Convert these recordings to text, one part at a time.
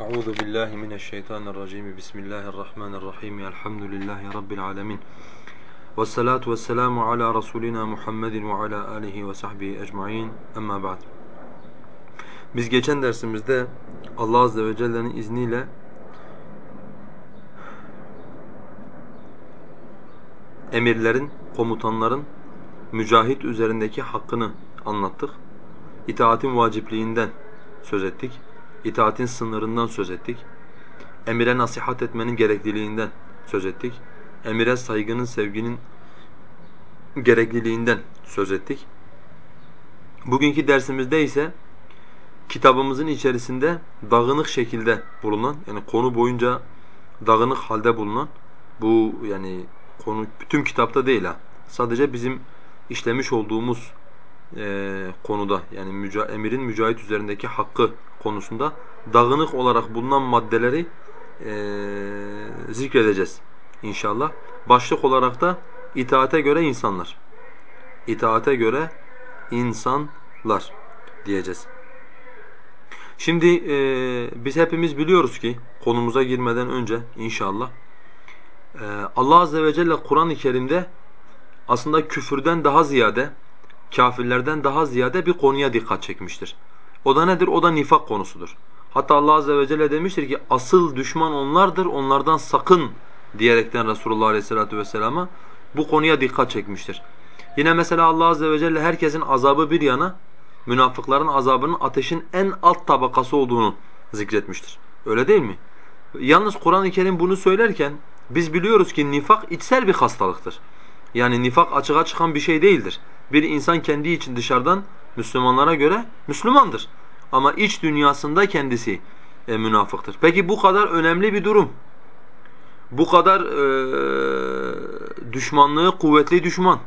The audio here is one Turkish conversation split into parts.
أعوذ بالله من الشيطان الرجيم بسم الله الرحمن الرحيم الحمد لله رب العالمين والصلاة والسلام على رسولنا محمد وعلى آله وصحبه أجمعين أما بعد Biz geçen dersimizde Allah Azze ve Celle'nin izniyle emirlerin, komutanların mücahit üzerindeki hakkını anlattık. İtaatin vacipliğinden söz ettik. İtaatin sınırından söz ettik. Emire nasihat etmenin gerekliliğinden söz ettik. Emire saygının, sevginin gerekliliğinden söz ettik. Bugünkü dersimizde ise kitabımızın içerisinde dağınık şekilde bulunan yani konu boyunca dağınık halde bulunan bu yani konu bütün kitapta değil ha. Sadece bizim işlemiş olduğumuz e, konuda yani müca emirin mücahit üzerindeki hakkı konusunda dağınık olarak bulunan maddeleri e, zikredeceğiz inşallah. Başlık olarak da itaate göre insanlar. İtaate göre insanlar diyeceğiz. Şimdi e, biz hepimiz biliyoruz ki konumuza girmeden önce inşallah e, Allah Azze ve Celle Kur'an-ı Kerim'de aslında küfürden daha ziyade, kafirlerden daha ziyade bir konuya dikkat çekmiştir. O da nedir? O da nifak konusudur. Hatta Allah Azze ve Celle demiştir ki asıl düşman onlardır, onlardan sakın diyerekten Resulullah Aleyhisselatü Vesselam'a bu konuya dikkat çekmiştir. Yine mesela Allah Azze ve Celle herkesin azabı bir yana, münafıkların azabının ateşin en alt tabakası olduğunu zikretmiştir. Öyle değil mi? Yalnız Kur'an-ı Kerim bunu söylerken biz biliyoruz ki nifak içsel bir hastalıktır. Yani nifak açığa çıkan bir şey değildir. Bir insan kendi için dışarıdan Müslümanlara göre Müslümandır. Ama iç dünyasında kendisi e, münafıktır. Peki bu kadar önemli bir durum. Bu kadar e, düşmanlığı kuvvetli düşman.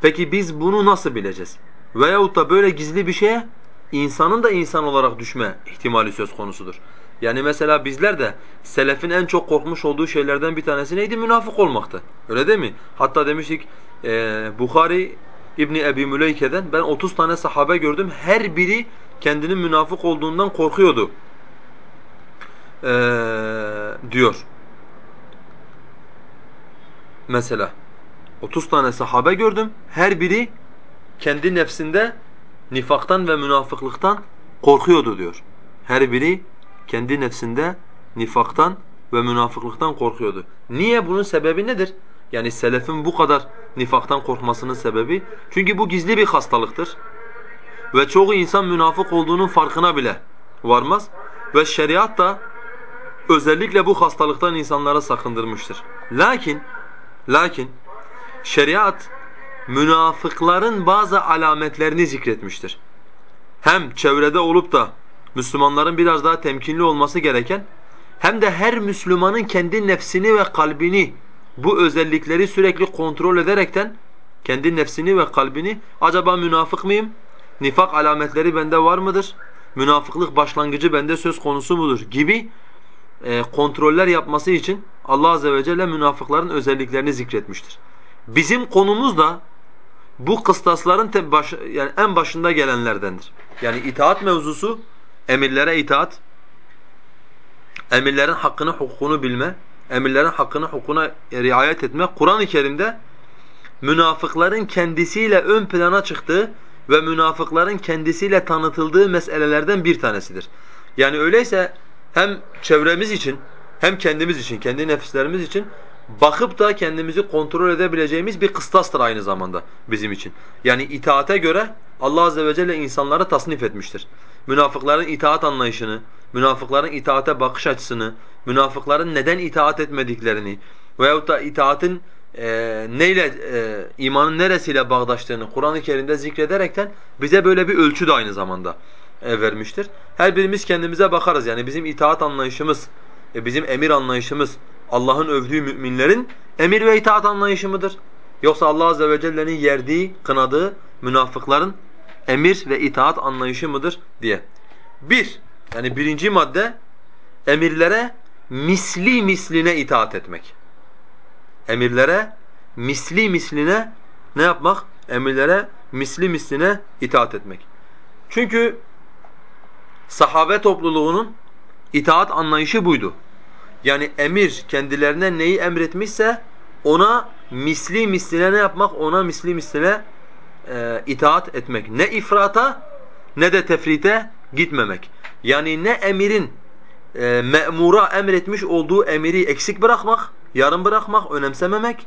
Peki biz bunu nasıl bileceğiz? Veyahut da böyle gizli bir şeye insanın da insan olarak düşme ihtimali söz konusudur. Yani mesela bizler de selefin en çok korkmuş olduğu şeylerden bir tanesi neydi? Münafık olmaktı. Öyle değil mi? Hatta demiştik e, Bukhari İbni Ebi Müleyke'den ben 30 tane sahabe gördüm. Her biri kendinin münafık olduğundan korkuyordu. E, diyor. Mesela 30 tane sahabe gördüm. Her biri kendi nefsinde nifaktan ve münafıklıktan korkuyordu diyor. Her biri kendi nefsinde nifaktan ve münafıklıktan korkuyordu. Niye? Bunun sebebi nedir? Yani selefin bu kadar nifaktan korkmasının sebebi çünkü bu gizli bir hastalıktır. Ve çoğu insan münafık olduğunun farkına bile varmaz ve şeriat da özellikle bu hastalıktan insanları sakındırmıştır. Lakin lakin şeriat münafıkların bazı alametlerini zikretmiştir. Hem çevrede olup da Müslümanların biraz daha temkinli olması gereken hem de her Müslümanın kendi nefsini ve kalbini bu özellikleri sürekli kontrol ederekten kendi nefsini ve kalbini acaba münafık mıyım? Nifak alametleri bende var mıdır? Münafıklık başlangıcı bende söz konusu mudur? gibi e, kontroller yapması için Allah azze ve celle münafıkların özelliklerini zikretmiştir. Bizim konumuz da bu kıstasların baş, yani en başında gelenlerdendir. Yani itaat mevzusu emirlere itaat, emirlerin hakkını, hukukunu bilme, emirlerin hakkını, hukukuna riayet etme Kur'an-ı Kerim'de münafıkların kendisiyle ön plana çıktığı ve münafıkların kendisiyle tanıtıldığı meselelerden bir tanesidir. Yani öyleyse hem çevremiz için hem kendimiz için, kendi nefislerimiz için bakıp da kendimizi kontrol edebileceğimiz bir kıstastır aynı zamanda bizim için. Yani itaate göre Allah azze ve celle insanları tasnif etmiştir. Münafıkların itaat anlayışını, münafıkların itaate bakış açısını, münafıkların neden itaat etmediklerini veyahut da itaatin e, neyle e, imanın neresiyle bağdaştığını Kur'an-ı Kerim'de zikrederekten bize böyle bir ölçü de aynı zamanda e, vermiştir. Her birimiz kendimize bakarız yani bizim itaat anlayışımız, e, bizim emir anlayışımız Allah'ın övdüğü müminlerin emir ve itaat anlayışı mıdır? Yoksa Allah azze ve celle'nin yerdiği, kınadığı münafıkların emir ve itaat anlayışı mıdır diye. Bir, yani birinci madde emirlere misli misline itaat etmek. Emirlere misli misline ne yapmak? Emirlere misli misline itaat etmek. Çünkü sahabe topluluğunun itaat anlayışı buydu. Yani emir kendilerine neyi emretmişse ona misli misline ne yapmak? Ona misli misline e, itaat etmek. Ne ifrata ne de tefrite gitmemek. Yani ne emirin e, me'mura emretmiş olduğu emiri eksik bırakmak, yarım bırakmak, önemsememek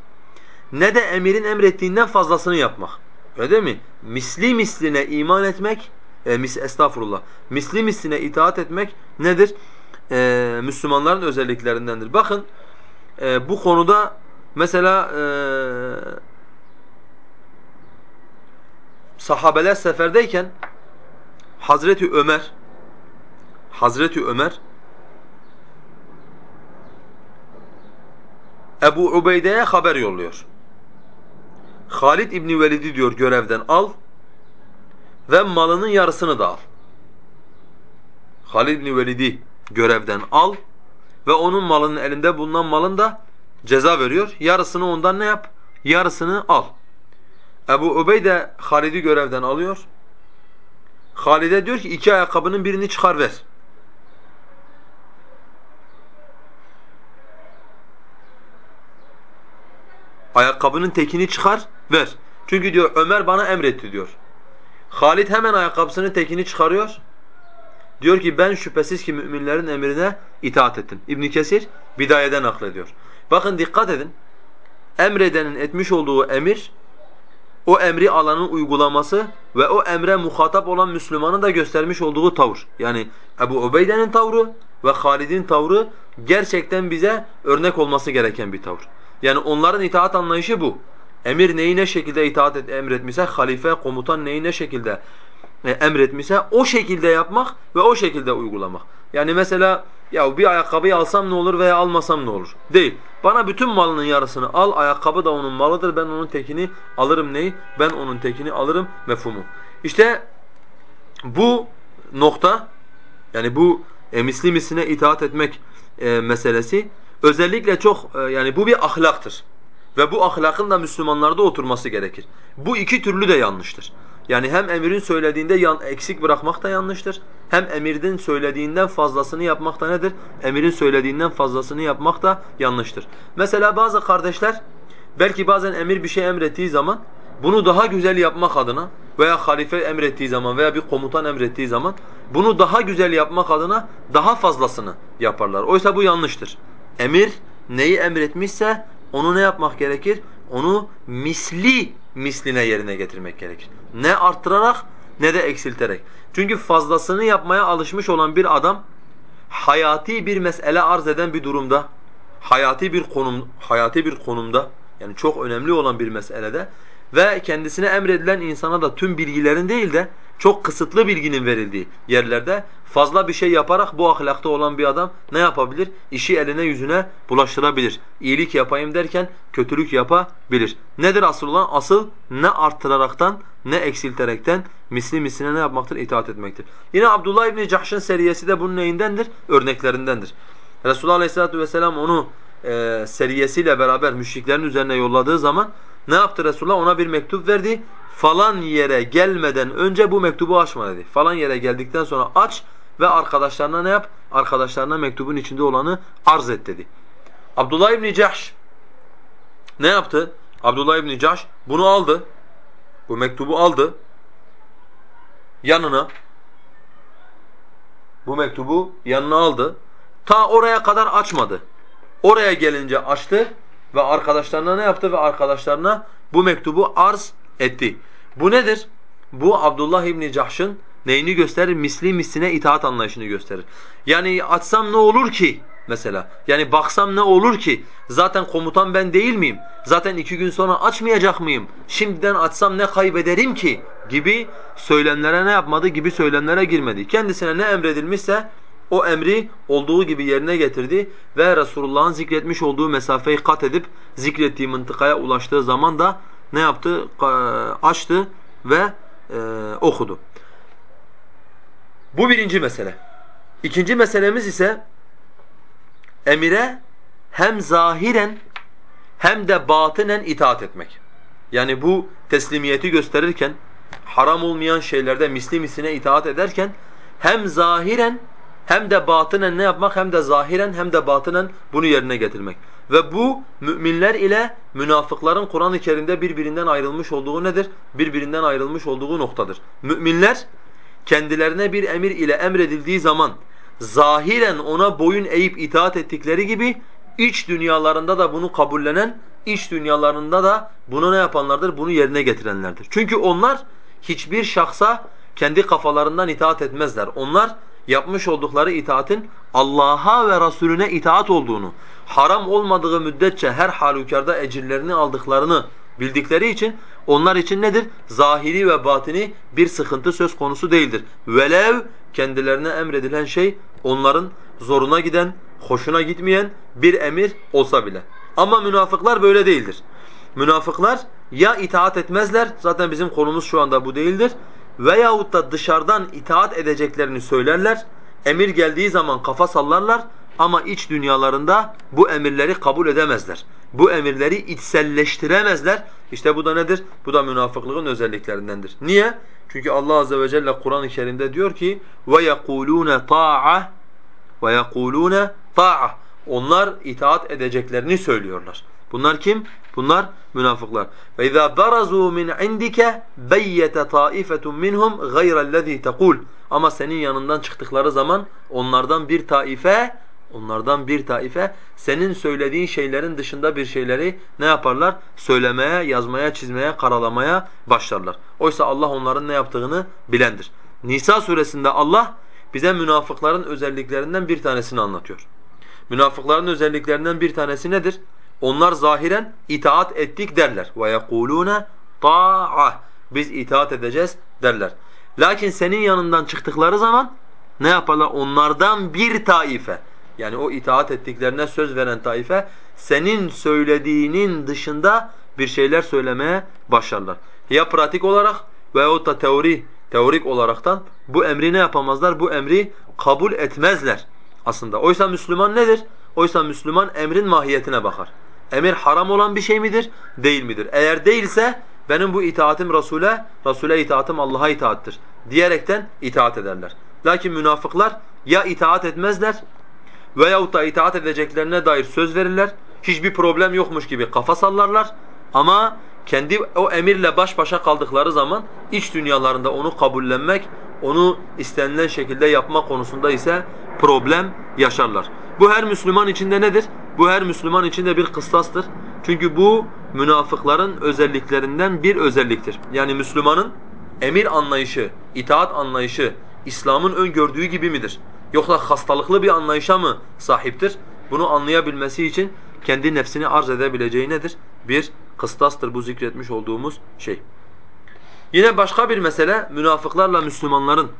ne de emirin emrettiğinden fazlasını yapmak. Öyle değil mi? Misli misline iman etmek, e, mis, estağfurullah, misli misline itaat etmek nedir? E, Müslümanların özelliklerindendir. Bakın e, bu konuda mesela e, sahabeler seferdeyken Hazreti Ömer Hazreti Ömer Ebu Ubeyde'ye haber yolluyor. Halid İbni Velid'i diyor görevden al ve malının yarısını da al. Halid İbni Velid'i görevden al ve onun malının elinde bulunan malın da ceza veriyor. Yarısını ondan ne yap? Yarısını al. Ebu Ubeyde Halid'i görevden alıyor. Halid'e diyor ki iki ayakkabının birini çıkar ver. Ayakkabının tekini çıkar, ver. Çünkü diyor Ömer bana emretti diyor. Halid hemen ayakkabısının tekini çıkarıyor. Diyor ki ben şüphesiz ki müminlerin emrine itaat ettim. İbn Kesir bidayeden naklediyor. Bakın dikkat edin. Emredenin etmiş olduğu emir o emri alanın uygulaması ve o emre muhatap olan Müslümanın da göstermiş olduğu tavır. Yani Ebu Ubeyde'nin tavrı ve Halid'in tavrı gerçekten bize örnek olması gereken bir tavır. Yani onların itaat anlayışı bu. Emir neyi ne şekilde itaat et, emretmişse, halife, komutan neyi ne şekilde e, emretmişse o şekilde yapmak ve o şekilde uygulamak. Yani mesela ya bir ayakkabıyı alsam ne olur veya almasam ne olur? Değil. Bana bütün malının yarısını al, ayakkabı da onun malıdır. Ben onun tekini alırım neyi? Ben onun tekini alırım mefhumu. İşte bu nokta yani bu e, misli misline itaat etmek e, meselesi özellikle çok e, yani bu bir ahlaktır. Ve bu ahlakın da Müslümanlarda oturması gerekir. Bu iki türlü de yanlıştır. Yani hem emirin söylediğinde yan, eksik bırakmak da yanlıştır. Hem emirin söylediğinden fazlasını yapmak da nedir? Emirin söylediğinden fazlasını yapmak da yanlıştır. Mesela bazı kardeşler belki bazen emir bir şey emrettiği zaman bunu daha güzel yapmak adına veya halife emrettiği zaman veya bir komutan emrettiği zaman bunu daha güzel yapmak adına daha fazlasını yaparlar. Oysa bu yanlıştır. Emir neyi emretmişse onu ne yapmak gerekir? Onu misli misline yerine getirmek gerekir. Ne arttırarak ne de eksilterek. Çünkü fazlasını yapmaya alışmış olan bir adam hayati bir mesele arz eden bir durumda, hayati bir konum hayati bir konumda yani çok önemli olan bir meselede ve kendisine emredilen insana da tüm bilgilerin değil de çok kısıtlı bilginin verildiği yerlerde fazla bir şey yaparak bu ahlakta olan bir adam ne yapabilir? İşi eline yüzüne bulaştırabilir. İyilik yapayım derken kötülük yapabilir. Nedir asıl olan? Asıl ne arttıraraktan ne eksilterekten misli misline ne yapmaktır? İtaat etmektir. Yine Abdullah İbni Cahş'ın seriyesi de bunun neyindendir? Örneklerindendir. Resulullah Aleyhisselatü Vesselam onu e, seriyesiyle beraber müşriklerin üzerine yolladığı zaman ne yaptı Resulullah? Ona bir mektup verdi. Falan yere gelmeden önce bu mektubu açma dedi. Falan yere geldikten sonra aç ve arkadaşlarına ne yap? Arkadaşlarına mektubun içinde olanı arz et dedi. Abdullah İbni Cahş ne yaptı? Abdullah İbni Cahş bunu aldı. Bu mektubu aldı. Yanına bu mektubu yanına aldı. Ta oraya kadar açmadı. Oraya gelince açtı ve arkadaşlarına ne yaptı ve arkadaşlarına bu mektubu arz etti. Bu nedir? Bu Abdullah İbni Cahş'ın neyini gösterir? Misli misline itaat anlayışını gösterir. Yani açsam ne olur ki mesela? Yani baksam ne olur ki? Zaten komutan ben değil miyim? Zaten iki gün sonra açmayacak mıyım? Şimdiden açsam ne kaybederim ki? Gibi söylemlere ne yapmadı? Gibi söylemlere girmedi. Kendisine ne emredilmişse o emri olduğu gibi yerine getirdi ve Resulullah'ın zikretmiş olduğu mesafeyi kat edip zikrettiği mıntıkaya ulaştığı zaman da ne yaptı? Açtı ve e, okudu. Bu birinci mesele. İkinci meselemiz ise emire hem zahiren hem de batinen itaat etmek. Yani bu teslimiyeti gösterirken haram olmayan şeylerde misli misline itaat ederken hem zahiren hem de batınen ne yapmak hem de zahiren hem de batınen bunu yerine getirmek. Ve bu müminler ile münafıkların Kur'an-ı Kerim'de birbirinden ayrılmış olduğu nedir? Birbirinden ayrılmış olduğu noktadır. Müminler kendilerine bir emir ile emredildiği zaman zahiren ona boyun eğip itaat ettikleri gibi iç dünyalarında da bunu kabullenen, iç dünyalarında da bunu ne yapanlardır? Bunu yerine getirenlerdir. Çünkü onlar hiçbir şahsa kendi kafalarından itaat etmezler. Onlar yapmış oldukları itaatin Allah'a ve Resulüne itaat olduğunu, haram olmadığı müddetçe her halükarda ecirlerini aldıklarını bildikleri için onlar için nedir? Zahiri ve batini bir sıkıntı söz konusu değildir. Velev kendilerine emredilen şey onların zoruna giden, hoşuna gitmeyen bir emir olsa bile. Ama münafıklar böyle değildir. Münafıklar ya itaat etmezler, zaten bizim konumuz şu anda bu değildir. Veyahut da dışarıdan itaat edeceklerini söylerler, emir geldiği zaman kafa sallarlar ama iç dünyalarında bu emirleri kabul edemezler. Bu emirleri içselleştiremezler. İşte bu da nedir? Bu da münafıklığın özelliklerindendir. Niye? Çünkü Allah azze ve celle Kur'an-ı Kerim'de diyor ki: "Ve yekulune ta'a ve yekulune ta'a." Onlar itaat edeceklerini söylüyorlar. Bunlar kim? Bunlar münafıklar. Ve izâ barazû min indike beyyete taifetun minhum gayrellezî tekul. Ama senin yanından çıktıkları zaman onlardan bir taife onlardan bir taife senin söylediğin şeylerin dışında bir şeyleri ne yaparlar? Söylemeye, yazmaya, çizmeye, karalamaya başlarlar. Oysa Allah onların ne yaptığını bilendir. Nisa suresinde Allah bize münafıkların özelliklerinden bir tanesini anlatıyor. Münafıkların özelliklerinden bir tanesi nedir? Onlar zahiren itaat ettik derler. Yekuluna ta'a. Biz itaat edeceğiz derler. Lakin senin yanından çıktıkları zaman ne yaparlar? Onlardan bir taife yani o itaat ettiklerine söz veren taife senin söylediğinin dışında bir şeyler söylemeye başlarlar. Ya pratik olarak veyahut da teori, teorik olaraktan bu emri ne yapamazlar? Bu emri kabul etmezler aslında. Oysa Müslüman nedir? Oysa Müslüman emrin mahiyetine bakar. Emir haram olan bir şey midir? Değil midir? Eğer değilse benim bu itaatim Resul'e, Resul'e itaatim Allah'a itaattir diyerekten itaat ederler. Lakin münafıklar ya itaat etmezler veyahut da itaat edeceklerine dair söz verirler. Hiçbir problem yokmuş gibi kafa sallarlar ama kendi o emirle baş başa kaldıkları zaman iç dünyalarında onu kabullenmek, onu istenilen şekilde yapma konusunda ise problem yaşarlar. Bu her Müslüman içinde nedir? Bu her Müslüman içinde bir kıstastır. Çünkü bu münafıkların özelliklerinden bir özelliktir. Yani Müslümanın emir anlayışı, itaat anlayışı İslam'ın öngördüğü gibi midir? Yoksa hastalıklı bir anlayışa mı sahiptir? Bunu anlayabilmesi için kendi nefsini arz edebileceği nedir? Bir kıstastır bu zikretmiş olduğumuz şey. Yine başka bir mesele münafıklarla Müslümanların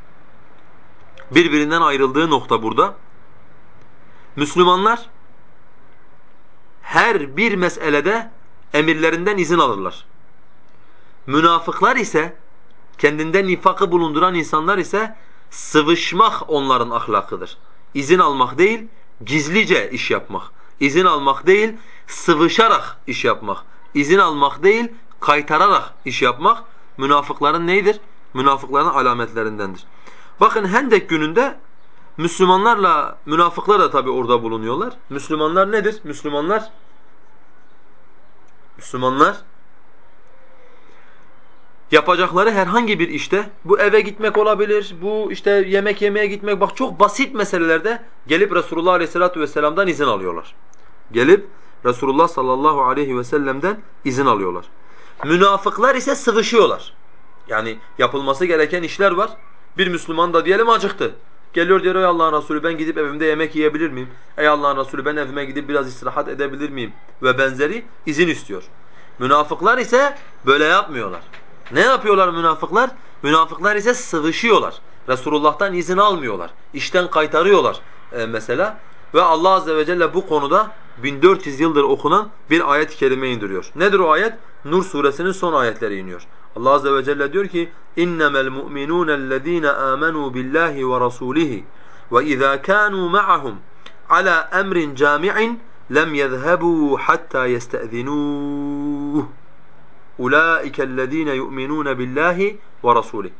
birbirinden ayrıldığı nokta burada. Müslümanlar her bir meselede emirlerinden izin alırlar. Münafıklar ise kendinde nifakı bulunduran insanlar ise sıvışmak onların ahlakıdır. İzin almak değil, gizlice iş yapmak. İzin almak değil, sıvışarak iş yapmak. İzin almak değil, kaytararak iş yapmak münafıkların neydir? Münafıkların alametlerindendir. Bakın Hendek gününde Müslümanlarla münafıklar da tabi orada bulunuyorlar. Müslümanlar nedir? Müslümanlar Müslümanlar yapacakları herhangi bir işte bu eve gitmek olabilir, bu işte yemek yemeye gitmek bak çok basit meselelerde gelip Resulullah Aleyhisselatü Vesselam'dan izin alıyorlar. Gelip Resulullah sallallahu aleyhi ve izin alıyorlar. Münafıklar ise sıvışıyorlar. Yani yapılması gereken işler var. Bir Müslüman da diyelim acıktı. Geliyor diyor ey Allah'ın Resulü ben gidip evimde yemek yiyebilir miyim? Ey Allah'ın Resulü ben evime gidip biraz istirahat edebilir miyim? Ve benzeri izin istiyor. Münafıklar ise böyle yapmıyorlar. Ne yapıyorlar münafıklar? Münafıklar ise sıvışıyorlar. Resulullah'tan izin almıyorlar. İşten kaytarıyorlar e, mesela. Ve Allah azze ve celle bu konuda 1400 yıldır okunan bir ayet-i kerime indiriyor. Nedir o ayet? Nur suresinin son ayetleri iniyor. Allah azze ve celle diyor ki: "İnnemel mu'minûnellezîne âmenû billâhi ve rasûlihi ve izâ kânû ma'ahum alâ emrin câmi'in lem yezhebû hattâ yeste'zinûh." Ulaikellezîne yu'minûne billâhi ve rasûlihi.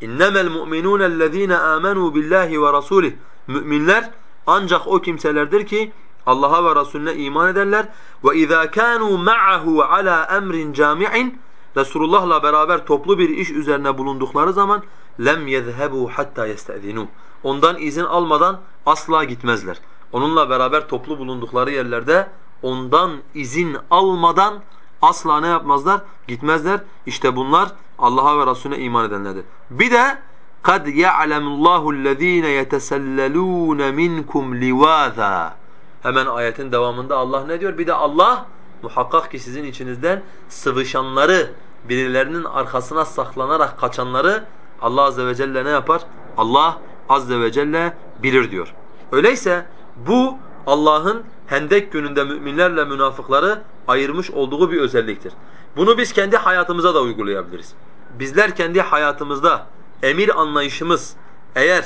İnnemel mu'minûnellezîne âmenû billâhi ve rasûlihi Müminler ancak o kimselerdir ki Allah'a ve Resulüne iman ederler. Ve izâ kânû ma'ahu alâ emrin câmi'in Resulullah'la beraber toplu bir iş üzerine bulundukları zaman lem yezhebu hatta yestezinu. Ondan izin almadan asla gitmezler. Onunla beraber toplu bulundukları yerlerde ondan izin almadan asla ne yapmazlar? Gitmezler. İşte bunlar Allah'a ve Resulüne iman edenlerdir. Bir de kad ya'lemullahu ellezine yetesellelun minkum liwaza. Hemen ayetin devamında Allah ne diyor? Bir de Allah muhakkak ki sizin içinizden sıvışanları, birilerinin arkasına saklanarak kaçanları Allah azze ve celle ne yapar? Allah azze ve celle bilir diyor. Öyleyse bu Allah'ın Hendek gününde müminlerle münafıkları ayırmış olduğu bir özelliktir. Bunu biz kendi hayatımıza da uygulayabiliriz. Bizler kendi hayatımızda emir anlayışımız eğer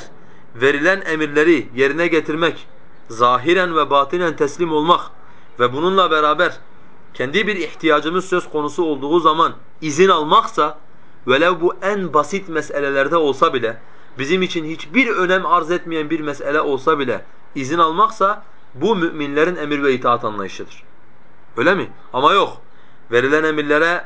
verilen emirleri yerine getirmek, zahiren ve batinen teslim olmak ve bununla beraber kendi bir ihtiyacımız söz konusu olduğu zaman izin almaksa velev bu en basit meselelerde olsa bile bizim için hiçbir önem arz etmeyen bir mesele olsa bile izin almaksa bu müminlerin emir ve itaat anlayışıdır. Öyle mi? Ama yok. Verilen emirlere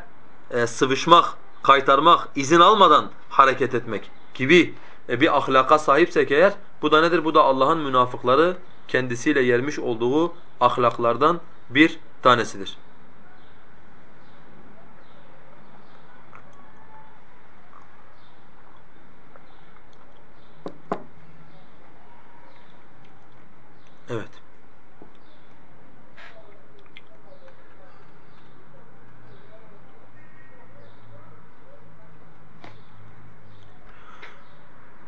e, sıvışmak, kaytarmak, izin almadan hareket etmek gibi e, bir ahlaka sahipsek eğer bu da nedir? Bu da Allah'ın münafıkları kendisiyle yermiş olduğu ahlaklardan bir tanesidir. Evet.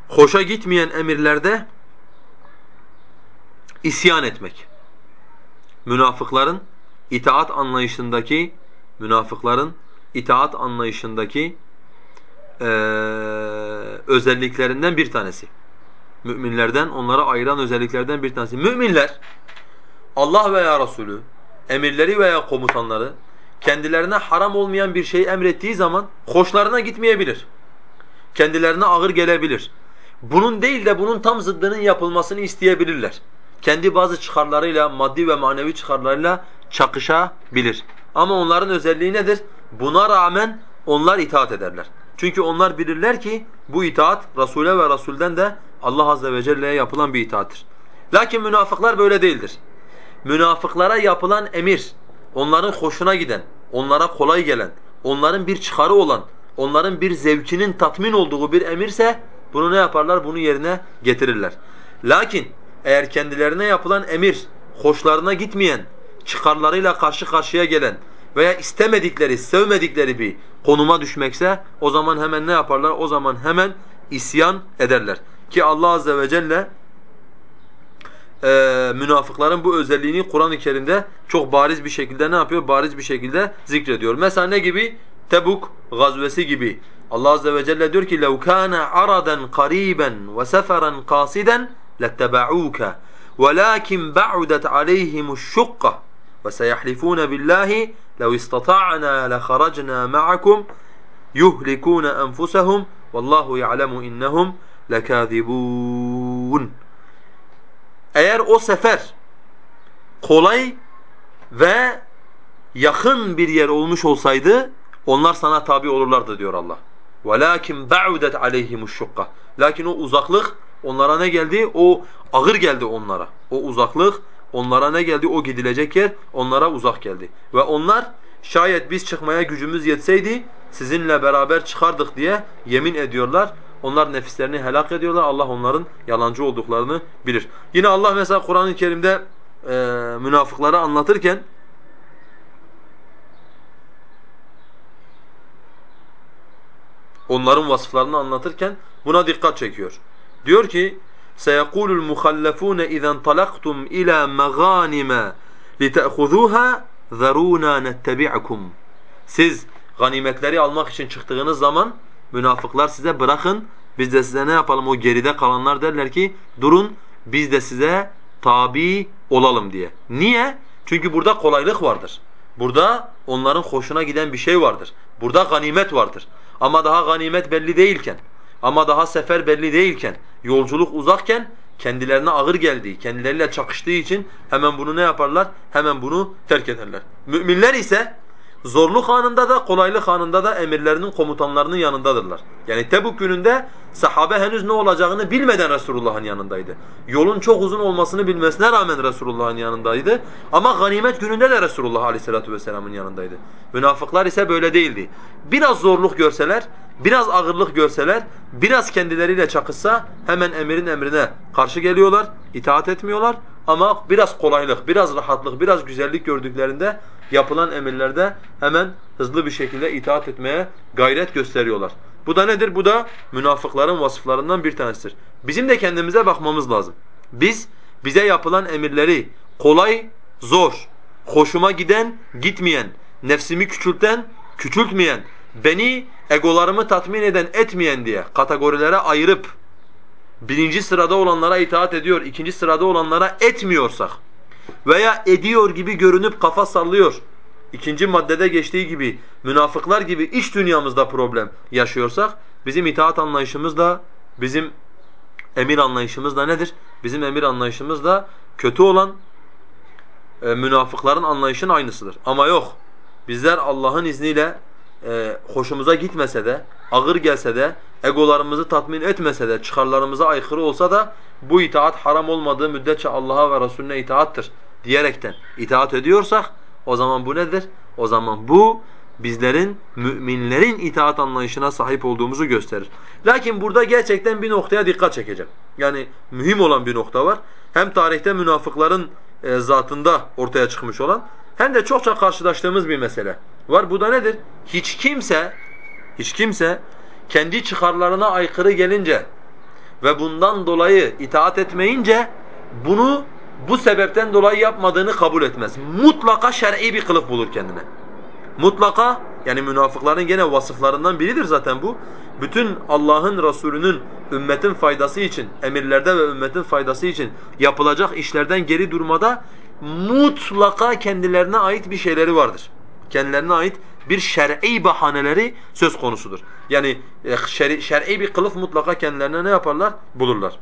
Hoşa gitmeyen emirlerde isyan etmek. Münafıkların itaat anlayışındaki münafıkların itaat anlayışındaki ee, özelliklerinden bir tanesi. Müminlerden onlara ayıran özelliklerden bir tanesi. Müminler Allah veya Resulü, emirleri veya komutanları kendilerine haram olmayan bir şey emrettiği zaman hoşlarına gitmeyebilir. Kendilerine ağır gelebilir. Bunun değil de bunun tam zıddının yapılmasını isteyebilirler. Kendi bazı çıkarlarıyla, maddi ve manevi çıkarlarıyla çakışabilir. Ama onların özelliği nedir? Buna rağmen onlar itaat ederler. Çünkü onlar bilirler ki bu itaat Resul'e ve Resul'den de Allah azze ve celle'ye yapılan bir itaattir. Lakin münafıklar böyle değildir. Münafıklara yapılan emir, onların hoşuna giden, onlara kolay gelen, onların bir çıkarı olan, onların bir zevkinin tatmin olduğu bir emirse bunu ne yaparlar? Bunu yerine getirirler. Lakin eğer kendilerine yapılan emir hoşlarına gitmeyen, çıkarlarıyla karşı karşıya gelen veya istemedikleri, sevmedikleri bir konuma düşmekse o zaman hemen ne yaparlar? O zaman hemen isyan ederler. Ki Allah azze ve celle e, münafıkların bu özelliğini Kur'an-ı Kerim'de çok bariz bir şekilde ne yapıyor? Bariz bir şekilde zikrediyor. Mesela ne gibi? Tebuk gazvesi gibi. Allah azze ve celle diyor ki: "Lev kana aradan qariban ve seferan qasidan lettabauka. Velakin ba'udat aleyhimu'ş-şukka ve seyahlifun billahi لَوْ اسْتَطَعْنَا لَخَرَجْنَا مَعَكُمْ يُهْلِكُونَ أَنفُسَهُمْ وَاللّٰهُ يَعْلَمُ إِنَّهُمْ لَكَاذِبُونَ Eğer o sefer kolay ve yakın bir yer olmuş olsaydı onlar sana tabi olurlardı diyor Allah. وَلَاكِنْ بَعُدَتْ عَلَيْهِمُ الشُّقَّةِ Lakin o uzaklık onlara ne geldi? O ağır geldi onlara. O uzaklık onlara ne geldi? O gidilecek yer onlara uzak geldi. Ve onlar şayet biz çıkmaya gücümüz yetseydi sizinle beraber çıkardık diye yemin ediyorlar. Onlar nefislerini helak ediyorlar. Allah onların yalancı olduklarını bilir. Yine Allah mesela Kur'an-ı Kerim'de e, münafıkları anlatırken onların vasıflarını anlatırken buna dikkat çekiyor. Diyor ki سَيَقُولُ الْمُخَلَّفُونَ اِذَا انْطَلَقْتُمْ اِلَى مَغَانِمَ لِتَأْخُذُوهَا ذَرُونَا نَتَّبِعْكُمْ Siz ganimetleri almak için çıktığınız zaman münafıklar size bırakın biz de size ne yapalım o geride kalanlar derler ki durun biz de size tabi olalım diye. Niye? Çünkü burada kolaylık vardır. Burada onların hoşuna giden bir şey vardır. Burada ganimet vardır. Ama daha ganimet belli değilken, ama daha sefer belli değilken, yolculuk uzakken kendilerine ağır geldiği, kendileriyle çakıştığı için hemen bunu ne yaparlar? Hemen bunu terk ederler. Müminler ise zorluk anında da kolaylık anında da emirlerinin komutanlarının yanındadırlar. Yani Tebuk gününde sahabe henüz ne olacağını bilmeden Resulullah'ın yanındaydı. Yolun çok uzun olmasını bilmesine rağmen Resulullah'ın yanındaydı. Ama ganimet gününde de Resulullah Aleyhisselatü vesselam'ın yanındaydı. Münafıklar ise böyle değildi. Biraz zorluk görseler, biraz ağırlık görseler, biraz kendileriyle çakışsa hemen emirin emrine karşı geliyorlar, itaat etmiyorlar. Ama biraz kolaylık, biraz rahatlık, biraz güzellik gördüklerinde yapılan emirlerde hemen hızlı bir şekilde itaat etmeye gayret gösteriyorlar. Bu da nedir? Bu da münafıkların vasıflarından bir tanesidir. Bizim de kendimize bakmamız lazım. Biz bize yapılan emirleri kolay, zor, hoşuma giden, gitmeyen, nefsimi küçülten, küçültmeyen, beni egolarımı tatmin eden, etmeyen diye kategorilere ayırıp birinci sırada olanlara itaat ediyor, ikinci sırada olanlara etmiyorsak veya ediyor gibi görünüp kafa sallıyor. İkinci maddede geçtiği gibi münafıklar gibi iç dünyamızda problem yaşıyorsak bizim itaat anlayışımız da bizim emir anlayışımız da nedir? Bizim emir anlayışımız da kötü olan e, münafıkların anlayışın aynısıdır. Ama yok. Bizler Allah'ın izniyle e, hoşumuza gitmese de, ağır gelse de, egolarımızı tatmin etmese de, çıkarlarımıza aykırı olsa da bu itaat haram olmadığı müddetçe Allah'a ve Resulüne itaattır diyerekten itaat ediyorsak o zaman bu nedir? O zaman bu bizlerin müminlerin itaat anlayışına sahip olduğumuzu gösterir. Lakin burada gerçekten bir noktaya dikkat çekeceğim. Yani mühim olan bir nokta var. Hem tarihte münafıkların e, zatında ortaya çıkmış olan hem de çokça karşılaştığımız bir mesele var. Bu da nedir? Hiç kimse hiç kimse kendi çıkarlarına aykırı gelince ve bundan dolayı itaat etmeyince bunu bu sebepten dolayı yapmadığını kabul etmez. Mutlaka şer'i bir kılıf bulur kendine. Mutlaka yani münafıkların gene vasıflarından biridir zaten bu. Bütün Allah'ın Resulü'nün ümmetin faydası için, emirlerde ve ümmetin faydası için yapılacak işlerden geri durmada mutlaka kendilerine ait bir şeyleri vardır. Kendilerine ait bir şer'i bahaneleri söz konusudur. Yani e, şer'i bir kılıf mutlaka kendilerine ne yaparlar? Bulurlar.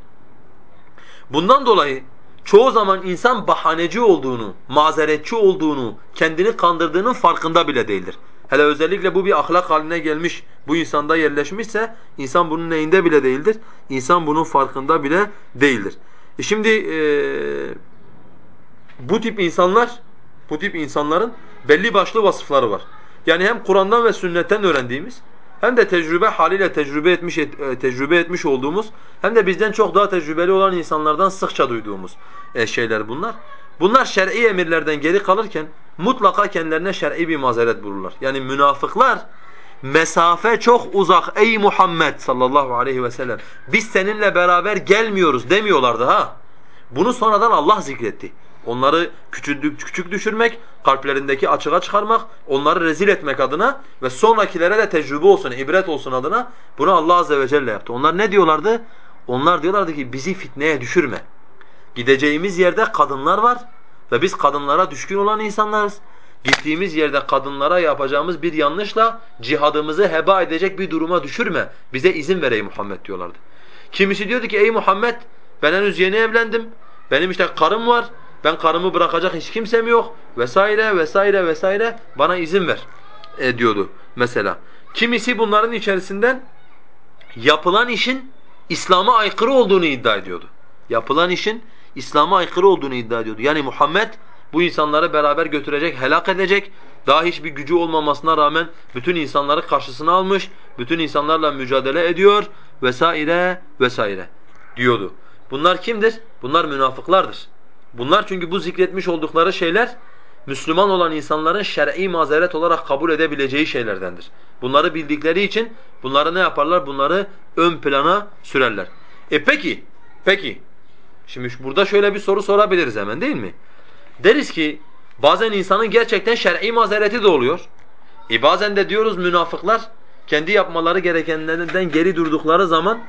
Bundan dolayı çoğu zaman insan bahaneci olduğunu, mazeretçi olduğunu, kendini kandırdığının farkında bile değildir. Hele özellikle bu bir ahlak haline gelmiş, bu insanda yerleşmişse insan bunun neyinde bile değildir? İnsan bunun farkında bile değildir. E şimdi e, bu tip insanlar, bu tip insanların belli başlı vasıfları var. Yani hem Kur'an'dan ve sünnetten öğrendiğimiz hem de tecrübe haliyle tecrübe etmiş et, e, tecrübe etmiş olduğumuz hem de bizden çok daha tecrübeli olan insanlardan sıkça duyduğumuz e, şeyler bunlar. Bunlar şer'i emirlerden geri kalırken mutlaka kendilerine şer'i bir mazeret bulurlar. Yani münafıklar mesafe çok uzak ey Muhammed sallallahu aleyhi ve sellem biz seninle beraber gelmiyoruz demiyorlardı ha. Bunu sonradan Allah zikretti. Onları küçük, küçük düşürmek, kalplerindeki açığa çıkarmak, onları rezil etmek adına ve sonrakilere de tecrübe olsun, ibret olsun adına bunu Allah azze ve celle yaptı. Onlar ne diyorlardı? Onlar diyorlardı ki bizi fitneye düşürme. Gideceğimiz yerde kadınlar var ve biz kadınlara düşkün olan insanlarız. Gittiğimiz yerde kadınlara yapacağımız bir yanlışla cihadımızı heba edecek bir duruma düşürme. Bize izin ver ey Muhammed diyorlardı. Kimisi diyordu ki ey Muhammed ben henüz yeni evlendim. Benim işte karım var. Ben karımı bırakacak hiç kimsem yok vesaire vesaire vesaire bana izin ver e, diyordu mesela. Kimisi bunların içerisinden yapılan işin İslam'a aykırı olduğunu iddia ediyordu. Yapılan işin İslam'a aykırı olduğunu iddia ediyordu. Yani Muhammed bu insanları beraber götürecek, helak edecek. Daha hiçbir gücü olmamasına rağmen bütün insanları karşısına almış, bütün insanlarla mücadele ediyor vesaire vesaire diyordu. Bunlar kimdir? Bunlar münafıklardır. Bunlar çünkü bu zikretmiş oldukları şeyler Müslüman olan insanların şer'i mazeret olarak kabul edebileceği şeylerdendir. Bunları bildikleri için bunları ne yaparlar? Bunları ön plana sürerler. E peki, peki. Şimdi burada şöyle bir soru sorabiliriz hemen değil mi? Deriz ki bazen insanın gerçekten şer'i mazereti de oluyor. E bazen de diyoruz münafıklar kendi yapmaları gerekenlerinden geri durdukları zaman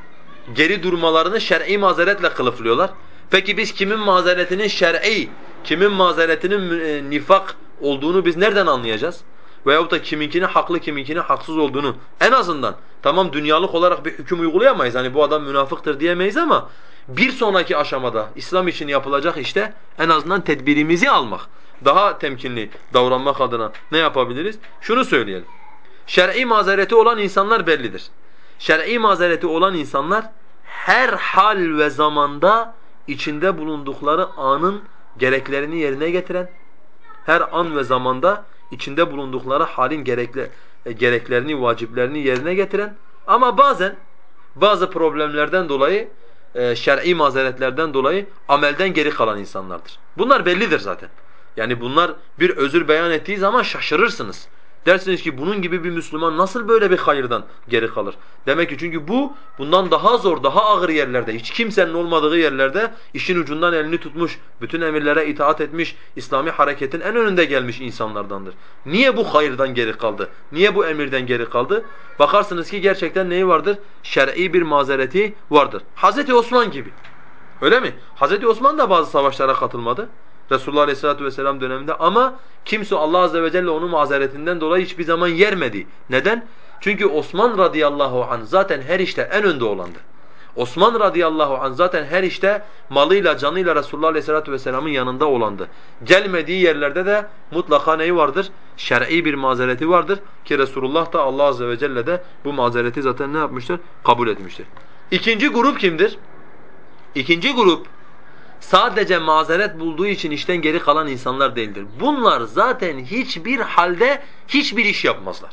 geri durmalarını şer'i mazeretle kılıflıyorlar. Peki biz kimin mazeretinin şer'i, kimin mazeretinin e, nifak olduğunu biz nereden anlayacağız? Veyahut da kiminkini haklı, kiminkini haksız olduğunu en azından tamam dünyalık olarak bir hüküm uygulayamayız. Hani bu adam münafıktır diyemeyiz ama bir sonraki aşamada İslam için yapılacak işte en azından tedbirimizi almak, daha temkinli davranmak adına ne yapabiliriz? Şunu söyleyelim. Şer'i mazereti olan insanlar bellidir. Şer'i mazereti olan insanlar her hal ve zamanda içinde bulundukları anın gereklerini yerine getiren, her an ve zamanda içinde bulundukları halin gerekli, e, gereklerini, vaciplerini yerine getiren ama bazen bazı problemlerden dolayı, e, şer'i mazeretlerden dolayı amelden geri kalan insanlardır. Bunlar bellidir zaten. Yani bunlar bir özür beyan ettiği zaman şaşırırsınız. Dersiniz ki bunun gibi bir Müslüman nasıl böyle bir hayırdan geri kalır? Demek ki çünkü bu bundan daha zor, daha ağır yerlerde, hiç kimsenin olmadığı yerlerde işin ucundan elini tutmuş, bütün emirlere itaat etmiş, İslami hareketin en önünde gelmiş insanlardandır. Niye bu hayırdan geri kaldı? Niye bu emirden geri kaldı? Bakarsınız ki gerçekten neyi vardır? Şer'i bir mazereti vardır. Hazreti Osman gibi. Öyle mi? Hazreti Osman da bazı savaşlara katılmadı. Resulullah Aleyhisselatü Vesselam döneminde ama kimse Allah Azze ve Celle onun mazeretinden dolayı hiçbir zaman yermedi. Neden? Çünkü Osman radıyallahu anh zaten her işte en önde olandı. Osman radıyallahu anh zaten her işte malıyla, canıyla Resulullah aleyhissalatu vesselamın yanında olandı. Gelmediği yerlerde de mutlaka neyi vardır? Şer'i bir mazereti vardır ki Resulullah da Allah azze ve celle de bu mazereti zaten ne yapmıştır? Kabul etmiştir. İkinci grup kimdir? İkinci grup sadece mazeret bulduğu için işten geri kalan insanlar değildir. Bunlar zaten hiçbir halde hiçbir iş yapmazlar.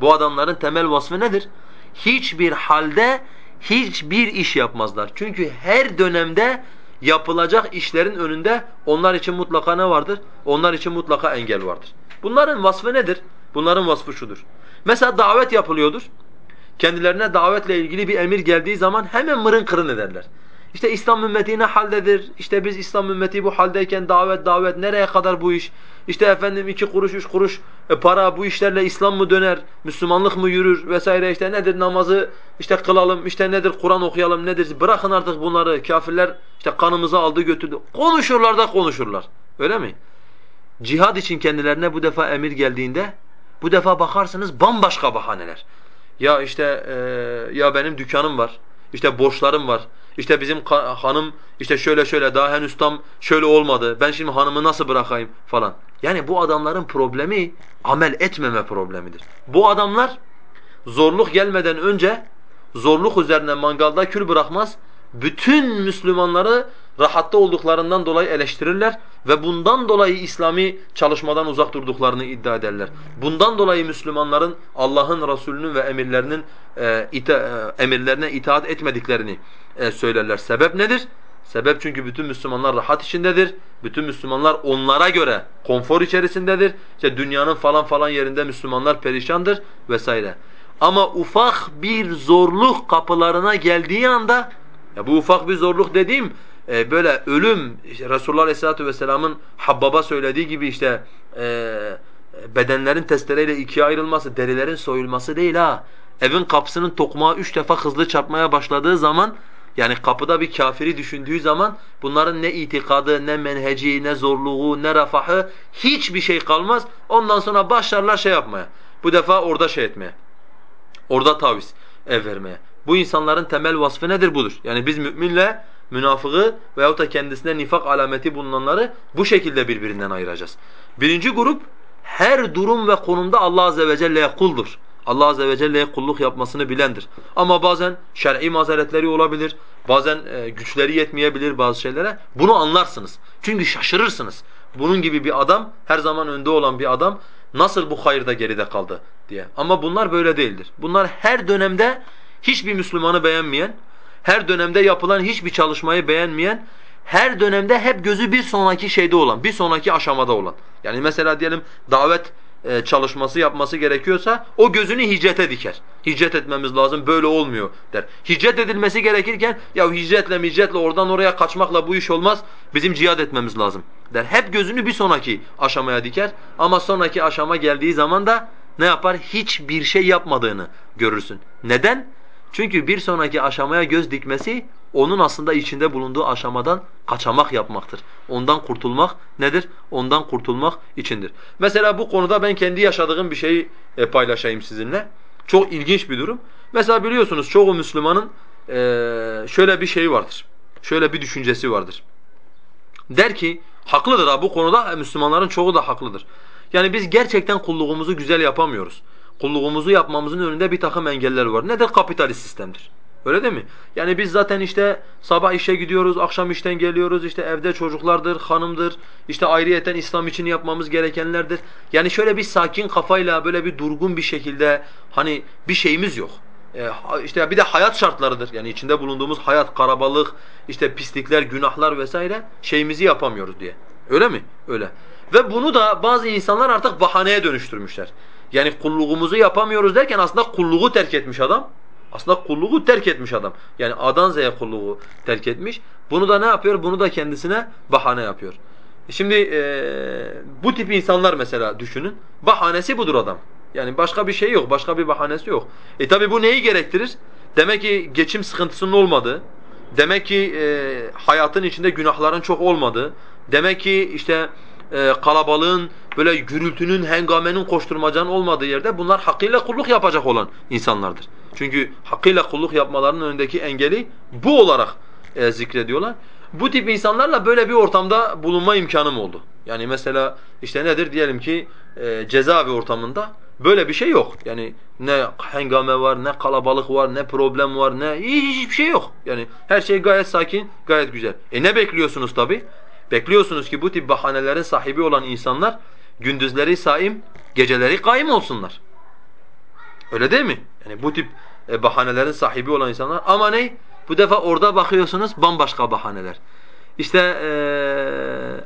Bu adamların temel vasfı nedir? Hiçbir halde hiçbir iş yapmazlar. Çünkü her dönemde yapılacak işlerin önünde onlar için mutlaka ne vardır? Onlar için mutlaka engel vardır. Bunların vasfı nedir? Bunların vasfı şudur. Mesela davet yapılıyordur. Kendilerine davetle ilgili bir emir geldiği zaman hemen mırın kırın ederler. İşte İslam ümmeti ne haldedir? İşte biz İslam ümmeti bu haldeyken davet davet nereye kadar bu iş? İşte efendim iki kuruş üç kuruş e, para bu işlerle İslam mı döner? Müslümanlık mı yürür vesaire işte nedir namazı işte kılalım işte nedir Kur'an okuyalım nedir? Bırakın artık bunları kafirler işte kanımızı aldı götürdü. Konuşurlar da konuşurlar. Öyle mi? Cihad için kendilerine bu defa emir geldiğinde bu defa bakarsınız bambaşka bahaneler. Ya işte e, ya benim dükkanım var. İşte borçlarım var. İşte bizim hanım işte şöyle şöyle daha henüz tam şöyle olmadı. Ben şimdi hanımı nasıl bırakayım falan. Yani bu adamların problemi amel etmeme problemidir. Bu adamlar zorluk gelmeden önce zorluk üzerine mangalda kül bırakmaz. Bütün Müslümanları rahatta olduklarından dolayı eleştirirler ve bundan dolayı İslami çalışmadan uzak durduklarını iddia ederler. Bundan dolayı Müslümanların Allah'ın Resulünün ve emirlerinin e, ita, e, emirlerine itaat etmediklerini e, söylerler. Sebep nedir? Sebep çünkü bütün Müslümanlar rahat içindedir. Bütün Müslümanlar onlara göre konfor içerisindedir. İşte dünyanın falan falan yerinde Müslümanlar perişandır vesaire. Ama ufak bir zorluk kapılarına geldiği anda ya bu ufak bir zorluk dediğim e, böyle ölüm işte Resulullah Aleyhisselatü Vesselam'ın Habbab'a söylediği gibi işte e, bedenlerin testereyle ikiye ayrılması, derilerin soyulması değil ha. Evin kapısının tokmağı üç defa hızlı çarpmaya başladığı zaman yani kapıda bir kafiri düşündüğü zaman bunların ne itikadı, ne menheci, ne zorluğu, ne refahı hiçbir şey kalmaz. Ondan sonra başlarlar şey yapmaya. Bu defa orada şey etmeye. Orada taviz ev vermeye. Bu insanların temel vasfı nedir? Budur. Yani biz müminle münafığı veyahut da kendisine nifak alameti bulunanları bu şekilde birbirinden ayıracağız. Birinci grup her durum ve konumda Allah azze ve celle'ye kuldur. Allah azze ve celle'ye kulluk yapmasını bilendir. Ama bazen şer'i mazeretleri olabilir. Bazen e, güçleri yetmeyebilir bazı şeylere. Bunu anlarsınız. Çünkü şaşırırsınız. Bunun gibi bir adam, her zaman önde olan bir adam nasıl bu hayırda geride kaldı diye. Ama bunlar böyle değildir. Bunlar her dönemde hiçbir Müslümanı beğenmeyen, her dönemde yapılan hiçbir çalışmayı beğenmeyen, her dönemde hep gözü bir sonraki şeyde olan, bir sonraki aşamada olan. Yani mesela diyelim davet e, çalışması yapması gerekiyorsa o gözünü hicrete diker. Hicret etmemiz lazım böyle olmuyor der. Hicret edilmesi gerekirken ya hicretle micretle oradan oraya kaçmakla bu iş olmaz bizim cihad etmemiz lazım der. Hep gözünü bir sonraki aşamaya diker ama sonraki aşama geldiği zaman da ne yapar? Hiçbir şey yapmadığını görürsün. Neden? Çünkü bir sonraki aşamaya göz dikmesi onun aslında içinde bulunduğu aşamadan kaçamak yapmaktır. Ondan kurtulmak nedir? Ondan kurtulmak içindir. Mesela bu konuda ben kendi yaşadığım bir şeyi e, paylaşayım sizinle. Çok ilginç bir durum. Mesela biliyorsunuz çoğu Müslümanın e, şöyle bir şeyi vardır. şöyle bir düşüncesi vardır. Der ki, haklıdır ha bu konuda Müslümanların çoğu da haklıdır. Yani biz gerçekten kulluğumuzu güzel yapamıyoruz. Kulluğumuzu yapmamızın önünde bir takım engeller var. Nedir? Kapitalist sistemdir. Öyle değil mi? Yani biz zaten işte sabah işe gidiyoruz, akşam işten geliyoruz, işte evde çocuklardır, hanımdır, işte ayrıyeten İslam için yapmamız gerekenlerdir. Yani şöyle bir sakin kafayla, böyle bir durgun bir şekilde hani bir şeyimiz yok. Ee, işte bir de hayat şartlarıdır. Yani içinde bulunduğumuz hayat, karabalık, işte pislikler, günahlar vesaire şeyimizi yapamıyoruz diye. Öyle mi? Öyle. Ve bunu da bazı insanlar artık bahaneye dönüştürmüşler. Yani kulluğumuzu yapamıyoruz derken aslında kulluğu terk etmiş adam. Aslında kulluğu terk etmiş adam. Yani A'dan Z'ye kulluğu terk etmiş. Bunu da ne yapıyor? Bunu da kendisine bahane yapıyor. Şimdi e, bu tip insanlar mesela düşünün. Bahanesi budur adam. Yani başka bir şey yok, başka bir bahanesi yok. E tabi bu neyi gerektirir? Demek ki geçim sıkıntısının olmadığı, demek ki e, hayatın içinde günahların çok olmadığı, demek ki işte e, kalabalığın, böyle gürültünün, hengamenin, koşturmacanın olmadığı yerde bunlar hakkıyla kulluk yapacak olan insanlardır. Çünkü hakkıyla kulluk yapmalarının önündeki engeli bu olarak e, zikrediyorlar. Bu tip insanlarla böyle bir ortamda bulunma imkanım oldu. Yani mesela işte nedir diyelim ki e, cezaevi ortamında böyle bir şey yok. Yani ne hengame var, ne kalabalık var, ne problem var, ne hiçbir şey yok. Yani her şey gayet sakin, gayet güzel. E ne bekliyorsunuz tabi? Bekliyorsunuz ki bu tip bahanelerin sahibi olan insanlar gündüzleri saim, geceleri kaim olsunlar. Öyle değil mi? Yani bu tip e, bahanelerin sahibi olan insanlar ama ne? Bu defa orada bakıyorsunuz bambaşka bahaneler. İşte e,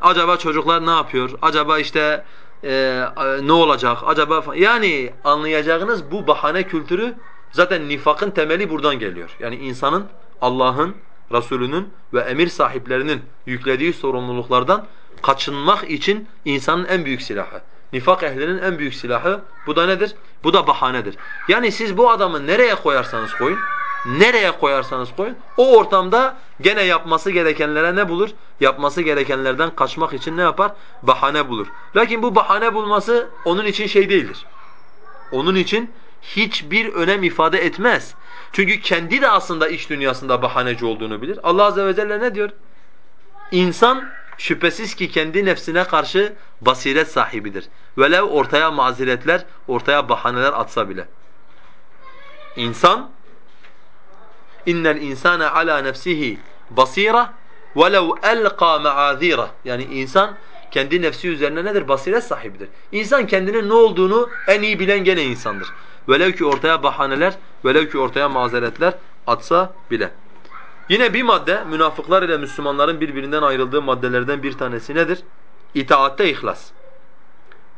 acaba çocuklar ne yapıyor? Acaba işte e, ne olacak? Acaba yani anlayacağınız bu bahane kültürü zaten nifakın temeli buradan geliyor. Yani insanın Allah'ın, Resulünün ve emir sahiplerinin yüklediği sorumluluklardan kaçınmak için insanın en büyük silahı. Nifak ehlinin en büyük silahı bu da nedir? Bu da bahanedir. Yani siz bu adamı nereye koyarsanız koyun, nereye koyarsanız koyun, o ortamda gene yapması gerekenlere ne bulur? Yapması gerekenlerden kaçmak için ne yapar? Bahane bulur. Lakin bu bahane bulması onun için şey değildir. Onun için hiçbir önem ifade etmez. Çünkü kendi de aslında iç dünyasında bahaneci olduğunu bilir. Allah azze ve celle ne diyor? İnsan şüphesiz ki kendi nefsine karşı basiret sahibidir. Velev ortaya maziretler, ortaya bahaneler atsa bile. İnsan innel insane ala nefsihi basira velev elqa maazira. Yani insan kendi nefsi üzerine nedir? Basiret sahibidir. İnsan kendinin ne olduğunu en iyi bilen gene insandır. Velev ki ortaya bahaneler, velev ki ortaya mazeretler atsa bile. Yine bir madde münafıklar ile Müslümanların birbirinden ayrıldığı maddelerden bir tanesi nedir? İtaatte ihlas.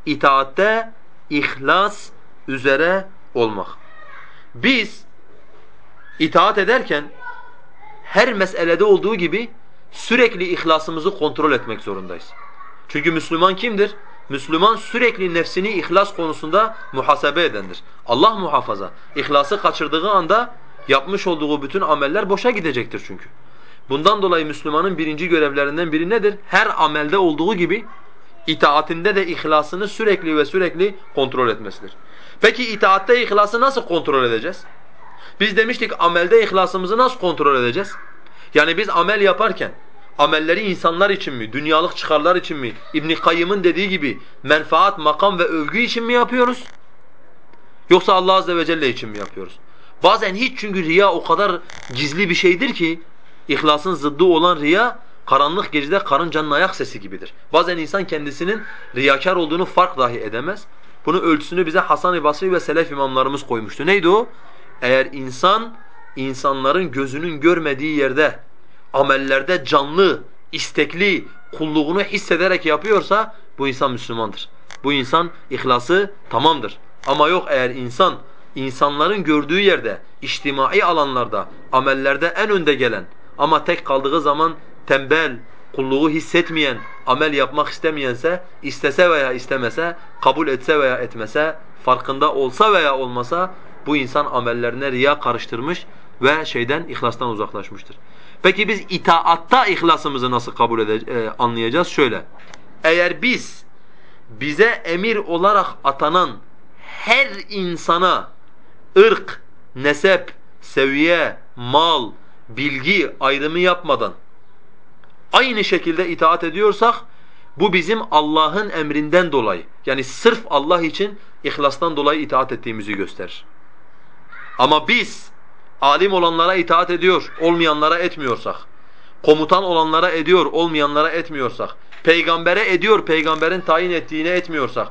İtaatte ihlas üzere olmak. Biz itaat ederken her meselede olduğu gibi sürekli ihlasımızı kontrol etmek zorundayız. Çünkü Müslüman kimdir? Müslüman sürekli nefsini ihlas konusunda muhasebe edendir. Allah muhafaza. İhlası kaçırdığı anda yapmış olduğu bütün ameller boşa gidecektir çünkü. Bundan dolayı Müslümanın birinci görevlerinden biri nedir? Her amelde olduğu gibi itaatinde de ihlasını sürekli ve sürekli kontrol etmesidir. Peki itaatte ihlası nasıl kontrol edeceğiz? Biz demiştik amelde ihlasımızı nasıl kontrol edeceğiz? Yani biz amel yaparken amelleri insanlar için mi, dünyalık çıkarlar için mi, İbn Kayyım'ın dediği gibi menfaat, makam ve övgü için mi yapıyoruz? Yoksa Allah azze ve celle için mi yapıyoruz? Bazen hiç çünkü riya o kadar gizli bir şeydir ki ihlasın zıddı olan riya karanlık gecede karıncanın ayak sesi gibidir. Bazen insan kendisinin riyakar olduğunu fark dahi edemez. Bunun ölçüsünü bize Hasan-ı Basri ve Selef imamlarımız koymuştu. Neydi o? Eğer insan insanların gözünün görmediği yerde amellerde canlı, istekli, kulluğunu hissederek yapıyorsa bu insan Müslümandır. Bu insan ihlası tamamdır. Ama yok eğer insan insanların gördüğü yerde, içtimai alanlarda, amellerde en önde gelen ama tek kaldığı zaman tembel, kulluğu hissetmeyen, amel yapmak istemeyense, istese veya istemese, kabul etse veya etmese, farkında olsa veya olmasa bu insan amellerine riya karıştırmış ve şeyden, ihlastan uzaklaşmıştır. Peki biz itaatta ihlasımızı nasıl kabul e, anlayacağız? Şöyle, eğer biz bize emir olarak atanan her insana ırk, nesep, seviye, mal, bilgi ayrımı yapmadan aynı şekilde itaat ediyorsak bu bizim Allah'ın emrinden dolayı yani sırf Allah için ihlastan dolayı itaat ettiğimizi gösterir. Ama biz alim olanlara itaat ediyor, olmayanlara etmiyorsak, komutan olanlara ediyor, olmayanlara etmiyorsak, peygambere ediyor, peygamberin tayin ettiğine etmiyorsak,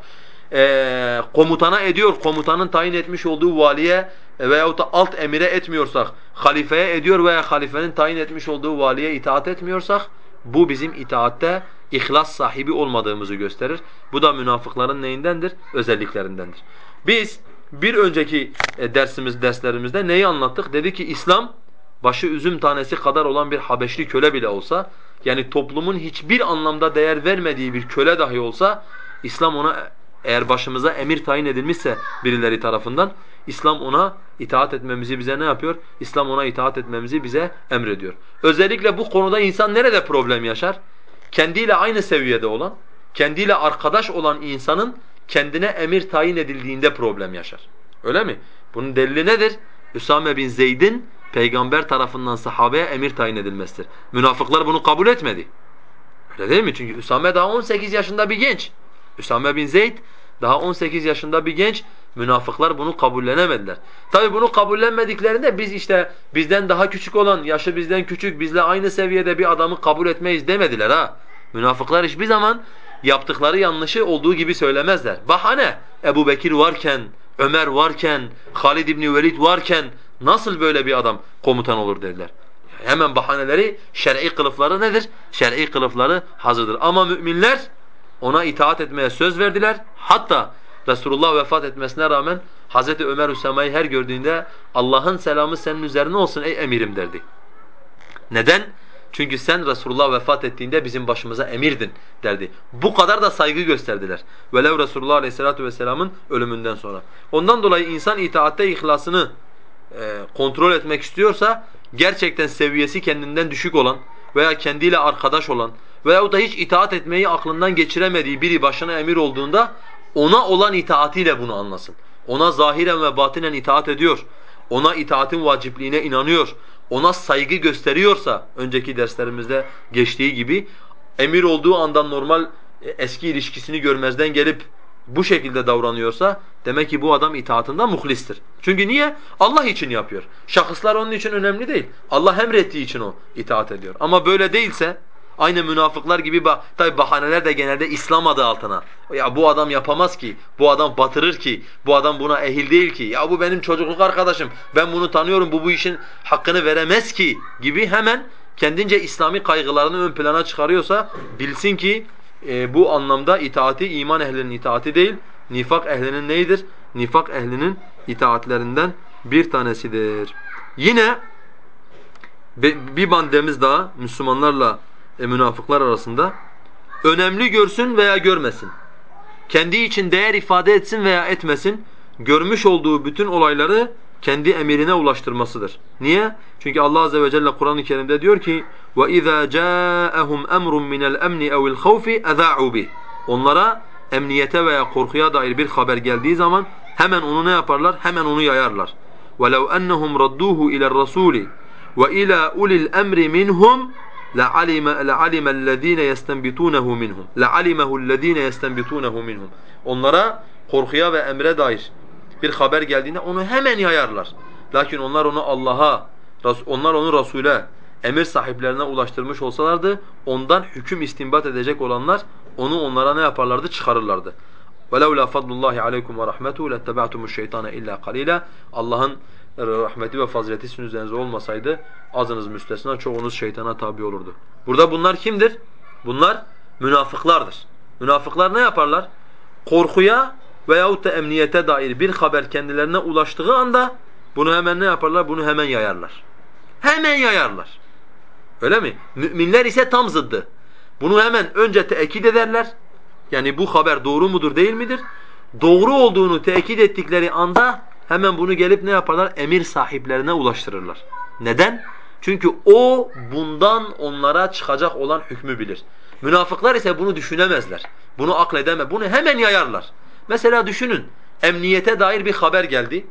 e, komutana ediyor, komutanın tayin etmiş olduğu valiye veyahut da alt emire etmiyorsak, halifeye ediyor veya halifenin tayin etmiş olduğu valiye itaat etmiyorsak, bu bizim itaatte ihlas sahibi olmadığımızı gösterir. Bu da münafıkların neyindendir? Özelliklerindendir. Biz bir önceki e, dersimiz derslerimizde neyi anlattık? Dedi ki İslam başı üzüm tanesi kadar olan bir Habeşli köle bile olsa yani toplumun hiçbir anlamda değer vermediği bir köle dahi olsa İslam ona eğer başımıza emir tayin edilmişse birileri tarafından İslam ona itaat etmemizi bize ne yapıyor? İslam ona itaat etmemizi bize emrediyor. Özellikle bu konuda insan nerede problem yaşar? Kendiyle aynı seviyede olan, kendiyle arkadaş olan insanın kendine emir tayin edildiğinde problem yaşar. Öyle mi? Bunun delili nedir? Üsame bin Zeyd'in peygamber tarafından sahabeye emir tayin edilmesidir. Münafıklar bunu kabul etmedi. Öyle değil mi? Çünkü Üsame daha 18 yaşında bir genç. Üsame bin Zeyd daha 18 yaşında bir genç. Münafıklar bunu kabullenemediler. Tabi bunu kabullenmediklerinde biz işte bizden daha küçük olan, yaşı bizden küçük, bizle aynı seviyede bir adamı kabul etmeyiz demediler ha. Münafıklar hiçbir zaman yaptıkları yanlışı olduğu gibi söylemezler. Bahane Ebu Bekir varken, Ömer varken, Halid İbni Velid varken nasıl böyle bir adam komutan olur dediler. Hemen bahaneleri, şer'i kılıfları nedir? Şer'i kılıfları hazırdır. Ama müminler ona itaat etmeye söz verdiler. Hatta Resulullah vefat etmesine rağmen Hazreti Ömer Üsama'yı her gördüğünde Allah'ın selamı senin üzerine olsun ey emirim derdi. Neden? Çünkü sen Resulullah vefat ettiğinde bizim başımıza emirdin derdi. Bu kadar da saygı gösterdiler. Velev Resulullah Aleyhisselatü Vesselam'ın ölümünden sonra. Ondan dolayı insan itaatte ihlasını e, kontrol etmek istiyorsa gerçekten seviyesi kendinden düşük olan veya kendiyle arkadaş olan veyahut da hiç itaat etmeyi aklından geçiremediği biri başına emir olduğunda ona olan itaatiyle bunu anlasın. Ona zahiren ve batinen itaat ediyor. Ona itaatin vacipliğine inanıyor. Ona saygı gösteriyorsa önceki derslerimizde geçtiği gibi emir olduğu andan normal e, eski ilişkisini görmezden gelip bu şekilde davranıyorsa demek ki bu adam itaatında muhlistir. Çünkü niye? Allah için yapıyor. Şahıslar onun için önemli değil. Allah emrettiği için o itaat ediyor. Ama böyle değilse Aynı münafıklar gibi bah tabi bahaneler de genelde İslam adı altına. Ya bu adam yapamaz ki, bu adam batırır ki, bu adam buna ehil değil ki, ya bu benim çocukluk arkadaşım, ben bunu tanıyorum, bu bu işin hakkını veremez ki gibi hemen kendince İslami kaygılarını ön plana çıkarıyorsa bilsin ki e, bu anlamda itaati iman ehlinin itaati değil, nifak ehlinin neydir? Nifak ehlinin itaatlerinden bir tanesidir. Yine bir bandemiz daha Müslümanlarla e, münafıklar arasında önemli görsün veya görmesin. Kendi için değer ifade etsin veya etmesin. Görmüş olduğu bütün olayları kendi emirine ulaştırmasıdır. Niye? Çünkü Allah azze ve celle Kur'an-ı Kerim'de diyor ki: "Ve izâ câehum emrun minel emni ev'il havfi ezâ'u bih." Onlara emniyete veya korkuya dair bir haber geldiği zaman hemen onu ne yaparlar? Hemen onu yayarlar. وَلَوْ أَنَّهُمْ رَدُّوهُ إِلَى الرَّسُولِ وَإِلَى أُولِي الْأَمْرِ مِنْهُمْ لَعَلِمَ لَعَلِمَ الَّذ۪ينَ يَسْتَنْبِتُونَهُ مِنْهُمْ لَعَلِمَهُ الَّذ۪ينَ يَسْتَنْبِتُونَهُ مِنْهُمْ Onlara korkuya ve emre dair bir haber geldiğinde onu hemen yayarlar. Lakin onlar onu Allah'a, onlar onu Resul'e, emir sahiplerine ulaştırmış olsalardı ondan hüküm istinbat edecek olanlar onu onlara ne yaparlardı? Çıkarırlardı. وَلَوْلَا فَضْلُ اللّٰهِ عَلَيْكُمْ وَرَحْمَتُهُ لَاتَّبَعْتُمُ الشَّيْطَانَ اِلَّا قَلِيلًا Allah'ın rahmeti ve fazileti sizin üzerinize olmasaydı azınız müstesna çoğunuz şeytana tabi olurdu. Burada bunlar kimdir? Bunlar münafıklardır. Münafıklar ne yaparlar? Korkuya veyahut da emniyete dair bir haber kendilerine ulaştığı anda bunu hemen ne yaparlar? Bunu hemen yayarlar. Hemen yayarlar. Öyle mi? Müminler ise tam zıddı. Bunu hemen önce tekit ederler. Yani bu haber doğru mudur değil midir? Doğru olduğunu tekit ettikleri anda hemen bunu gelip ne yaparlar? Emir sahiplerine ulaştırırlar. Neden? Çünkü o bundan onlara çıkacak olan hükmü bilir. Münafıklar ise bunu düşünemezler. Bunu akledeme. Bunu hemen yayarlar. Mesela düşünün. Emniyete dair bir haber geldi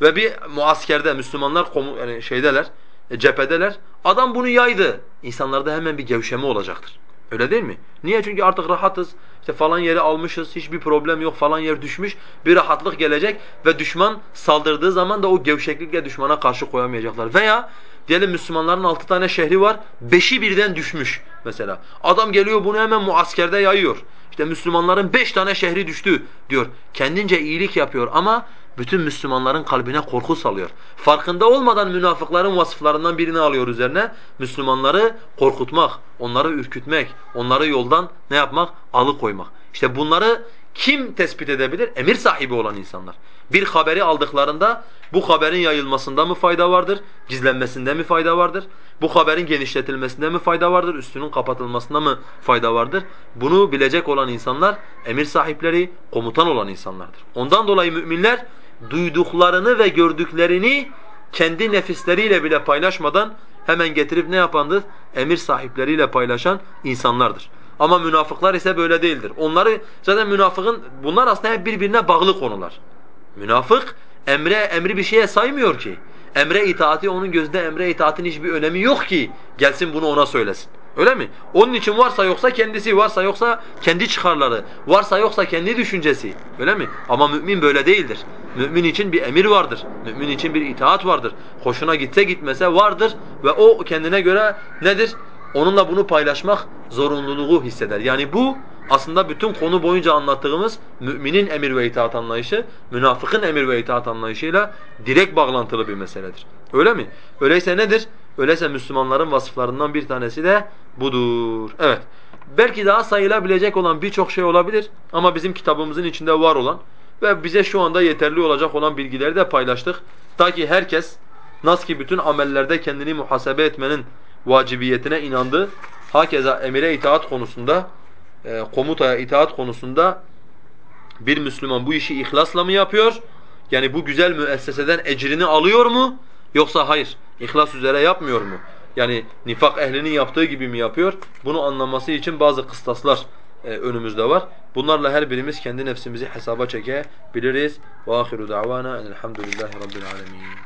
ve bir muaskerde Müslümanlar yani şeydeler, e, cephedeler. Adam bunu yaydı. İnsanlarda hemen bir gevşeme olacaktır. Öyle değil mi? Niye? Çünkü artık rahatız. İşte falan yeri almışız, hiçbir problem yok, falan yer düşmüş. Bir rahatlık gelecek ve düşman saldırdığı zaman da o gevşeklikle düşmana karşı koyamayacaklar. Veya diyelim Müslümanların altı tane şehri var, beşi birden düşmüş mesela. Adam geliyor bunu hemen muaskerde yayıyor. İşte Müslümanların beş tane şehri düştü diyor. Kendince iyilik yapıyor ama bütün Müslümanların kalbine korku salıyor. Farkında olmadan münafıkların vasıflarından birini alıyor üzerine. Müslümanları korkutmak, onları ürkütmek, onları yoldan ne yapmak? Alıkoymak. İşte bunları kim tespit edebilir? Emir sahibi olan insanlar. Bir haberi aldıklarında bu haberin yayılmasında mı fayda vardır? Gizlenmesinde mi fayda vardır? Bu haberin genişletilmesinde mi fayda vardır? Üstünün kapatılmasında mı fayda vardır? Bunu bilecek olan insanlar emir sahipleri, komutan olan insanlardır. Ondan dolayı müminler duyduklarını ve gördüklerini kendi nefisleriyle bile paylaşmadan hemen getirip ne yapandır? Emir sahipleriyle paylaşan insanlardır. Ama münafıklar ise böyle değildir. Onları zaten münafıkın bunlar aslında hep birbirine bağlı konular. Münafık emre emri bir şeye saymıyor ki. Emre itaati onun gözünde emre itaatin hiçbir önemi yok ki gelsin bunu ona söylesin. Öyle mi? Onun için varsa yoksa kendisi, varsa yoksa kendi çıkarları, varsa yoksa kendi düşüncesi. Öyle mi? Ama mümin böyle değildir. Mümin için bir emir vardır. Mümin için bir itaat vardır. Hoşuna gitse gitmese vardır ve o kendine göre nedir? Onunla bunu paylaşmak zorunluluğu hisseder. Yani bu aslında bütün konu boyunca anlattığımız müminin emir ve itaat anlayışı, münafıkın emir ve itaat anlayışıyla direkt bağlantılı bir meseledir. Öyle mi? Öyleyse nedir? Öyleyse Müslümanların vasıflarından bir tanesi de budur. Evet. Belki daha sayılabilecek olan birçok şey olabilir ama bizim kitabımızın içinde var olan ve bize şu anda yeterli olacak olan bilgileri de paylaştık. Ta ki herkes nasıl ki bütün amellerde kendini muhasebe etmenin vacibiyetine inandı. Hakeza emire itaat konusunda, e, komutaya itaat konusunda bir Müslüman bu işi ihlasla mı yapıyor? Yani bu güzel müesseseden ecrini alıyor mu? Yoksa hayır, ihlas üzere yapmıyor mu? Yani nifak ehlinin yaptığı gibi mi yapıyor? Bunu anlaması için bazı kıstaslar e, önümüzde var. Bunlarla her birimiz kendi nefsimizi hesaba çekebiliriz. وآخر دعوانا أن الحمد لله رب العالمين